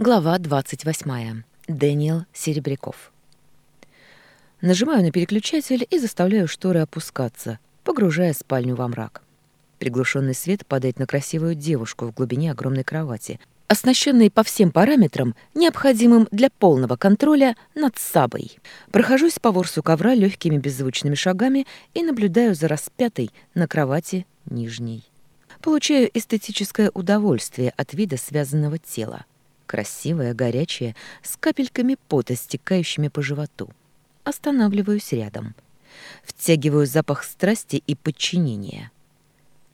Глава 28. Дэниел Серебряков. Нажимаю на переключатель и заставляю шторы опускаться, погружая спальню во мрак. Приглушенный свет падает на красивую девушку в глубине огромной кровати, оснащенной по всем параметрам, необходимым для полного контроля над сабой. Прохожусь по ворсу ковра легкими беззвучными шагами и наблюдаю за распятой на кровати нижней. Получаю эстетическое удовольствие от вида связанного тела красивая, горячая, с капельками пота, стекающими по животу. Останавливаюсь рядом. Втягиваю запах страсти и подчинения.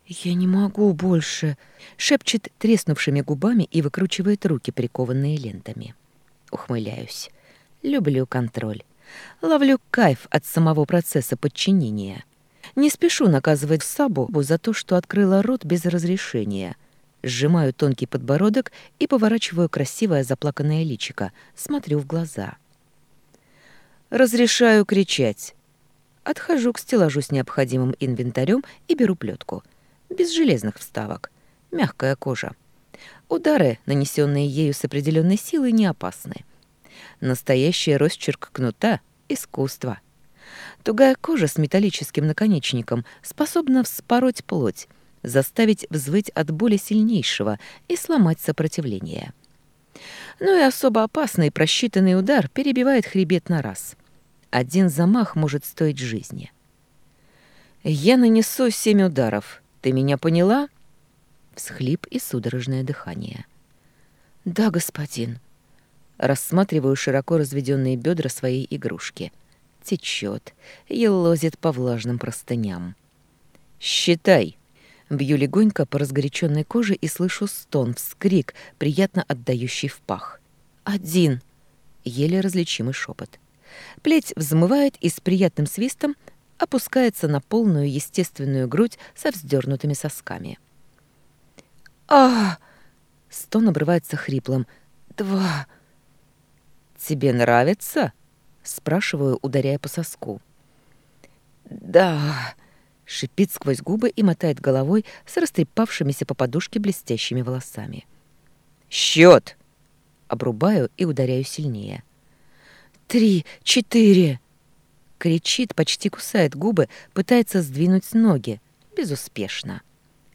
«Я не могу больше!» — шепчет треснувшими губами и выкручивает руки, прикованные лентами. Ухмыляюсь. Люблю контроль. Ловлю кайф от самого процесса подчинения. Не спешу наказывать Сабу за то, что открыла рот без разрешения — сжимаю тонкий подбородок и поворачиваю красивое заплаканное личико, смотрю в глаза. «Разрешаю кричать». Отхожу к стеллажу с необходимым инвентарем и беру плетку. Без железных вставок. Мягкая кожа. Удары, нанесенные ею с определенной силой, не опасны. Настоящий росчерк кнута — искусство. Тугая кожа с металлическим наконечником способна вспороть плоть, заставить взвыть от боли сильнейшего и сломать сопротивление. Ну и особо опасный просчитанный удар перебивает хребет на раз. Один замах может стоить жизни. «Я нанесу семь ударов. Ты меня поняла?» Всхлип и судорожное дыхание. «Да, господин». Рассматриваю широко разведенные бедра своей игрушки. Течет, и елозит по влажным простыням. «Считай!» Бью легонько по разгоряченной коже и слышу стон, вскрик, приятно отдающий в пах. «Один!» — еле различимый шепот. Плеть взмывает и с приятным свистом опускается на полную естественную грудь со вздернутыми сосками. а Стон обрывается хриплым. «Два!» «Тебе нравится?» — спрашиваю, ударяя по соску. «Да!» Шипит сквозь губы и мотает головой с растрепавшимися по подушке блестящими волосами. «Счет!» Обрубаю и ударяю сильнее. «Три, четыре!» Кричит, почти кусает губы, пытается сдвинуть ноги. Безуспешно.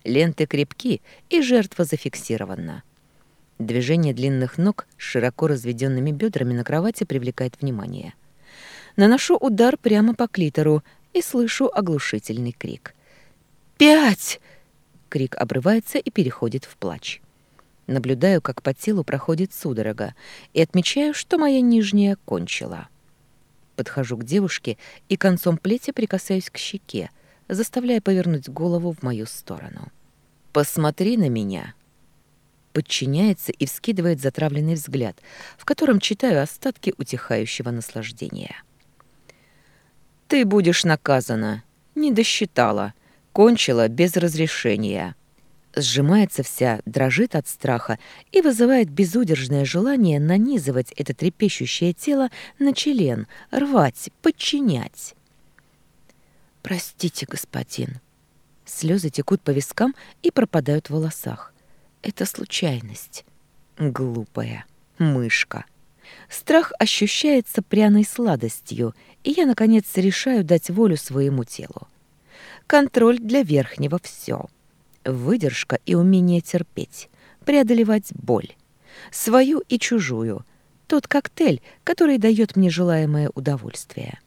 Ленты крепки, и жертва зафиксирована. Движение длинных ног с широко разведенными бедрами на кровати привлекает внимание. Наношу удар прямо по клитору, и слышу оглушительный крик. «Пять!» Крик обрывается и переходит в плач. Наблюдаю, как по телу проходит судорога, и отмечаю, что моя нижняя кончила. Подхожу к девушке и концом плети прикасаюсь к щеке, заставляя повернуть голову в мою сторону. «Посмотри на меня!» Подчиняется и вскидывает затравленный взгляд, в котором читаю остатки утихающего наслаждения. «Ты будешь наказана». Не досчитала. Кончила без разрешения. Сжимается вся, дрожит от страха и вызывает безудержное желание нанизывать это трепещущее тело на член, рвать, подчинять. «Простите, господин». Слезы текут по вискам и пропадают в волосах. Это случайность. Глупая мышка. Страх ощущается пряной сладостью, и я, наконец, решаю дать волю своему телу. Контроль для верхнего — все. Выдержка и умение терпеть, преодолевать боль. Свою и чужую. Тот коктейль, который дает мне желаемое удовольствие.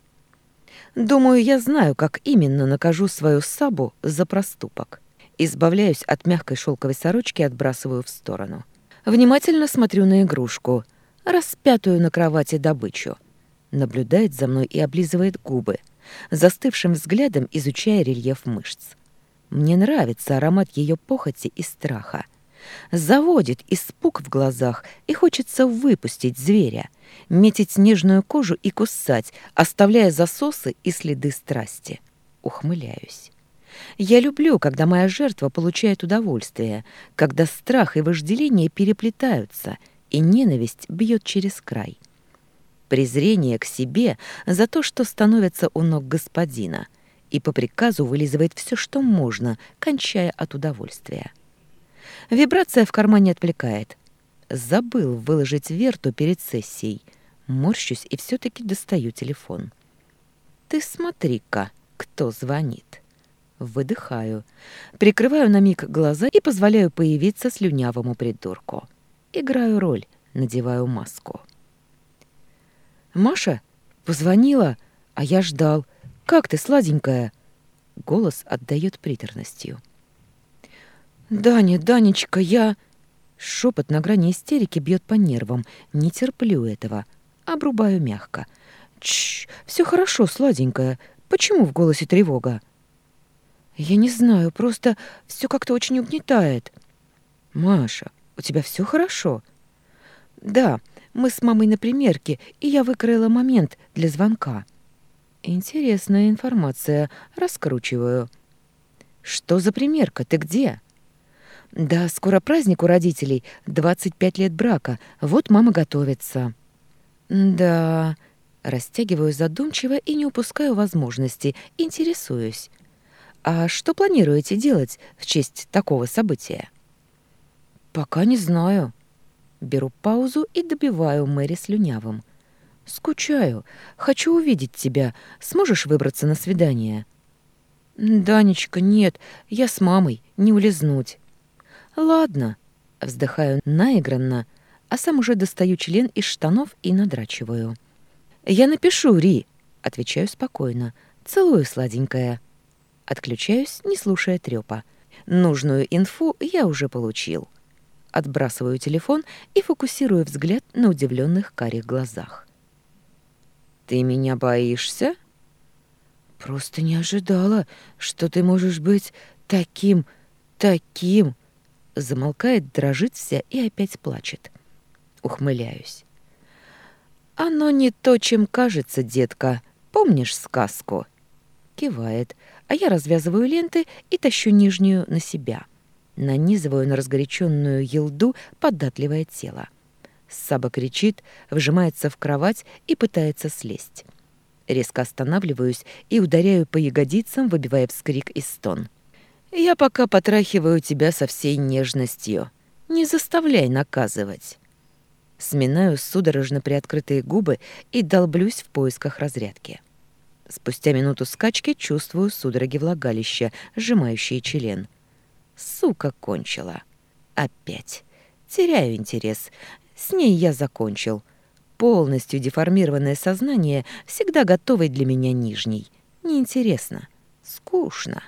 Думаю, я знаю, как именно накажу свою сабу за проступок. Избавляюсь от мягкой шелковой сорочки и отбрасываю в сторону. Внимательно смотрю на игрушку распятую на кровати добычу. Наблюдает за мной и облизывает губы, застывшим взглядом изучая рельеф мышц. Мне нравится аромат ее похоти и страха. Заводит испуг в глазах, и хочется выпустить зверя, метить нежную кожу и кусать, оставляя засосы и следы страсти. Ухмыляюсь. Я люблю, когда моя жертва получает удовольствие, когда страх и вожделение переплетаются — и ненависть бьет через край. Презрение к себе за то, что становится у ног господина, и по приказу вылизывает все, что можно, кончая от удовольствия. Вибрация в кармане отвлекает. Забыл выложить верту перед сессией. Морщусь и все-таки достаю телефон. «Ты смотри-ка, кто звонит!» Выдыхаю, прикрываю на миг глаза и позволяю появиться слюнявому придурку. Играю роль, надеваю маску. «Маша?» «Позвонила, а я ждал. Как ты, сладенькая?» Голос отдает приторностью. «Даня, Данечка, я...» Шепот на грани истерики бьет по нервам. Не терплю этого. Обрубаю мягко. «Чш, все хорошо, сладенькая. Почему в голосе тревога?» «Я не знаю, просто все как-то очень угнетает». «Маша, у тебя все хорошо?» «Да, мы с мамой на примерке, и я выкроила момент для звонка». «Интересная информация. Раскручиваю». «Что за примерка? Ты где?» «Да, скоро праздник у родителей. 25 лет брака. Вот мама готовится». «Да...» Растягиваю задумчиво и не упускаю возможности. Интересуюсь. «А что планируете делать в честь такого события?» «Пока не знаю». Беру паузу и добиваю Мэри слюнявым. «Скучаю. Хочу увидеть тебя. Сможешь выбраться на свидание?» «Данечка, нет. Я с мамой. Не улизнуть». «Ладно». Вздыхаю наигранно, а сам уже достаю член из штанов и надрачиваю. «Я напишу, Ри», — отвечаю спокойно. «Целую, сладенькая». Отключаюсь, не слушая трёпа. Нужную инфу я уже получил. Отбрасываю телефон и фокусирую взгляд на удивленных карих глазах. «Ты меня боишься?» «Просто не ожидала, что ты можешь быть таким, таким!» Замолкает, дрожит вся и опять плачет. Ухмыляюсь. «Оно не то, чем кажется, детка. Помнишь сказку?» Кивает, а я развязываю ленты и тащу нижнюю на себя. Нанизываю на разгоряченную елду податливое тело. Саба кричит, вжимается в кровать и пытается слезть. Резко останавливаюсь и ударяю по ягодицам, выбивая вскрик и стон. «Я пока потрахиваю тебя со всей нежностью. Не заставляй наказывать». Сминаю судорожно приоткрытые губы и долблюсь в поисках разрядки. Спустя минуту скачки чувствую судороги влагалища, сжимающие член. Сука кончила. Опять. Теряю интерес. С ней я закончил. Полностью деформированное сознание всегда готовой для меня нижней. Неинтересно. Скучно.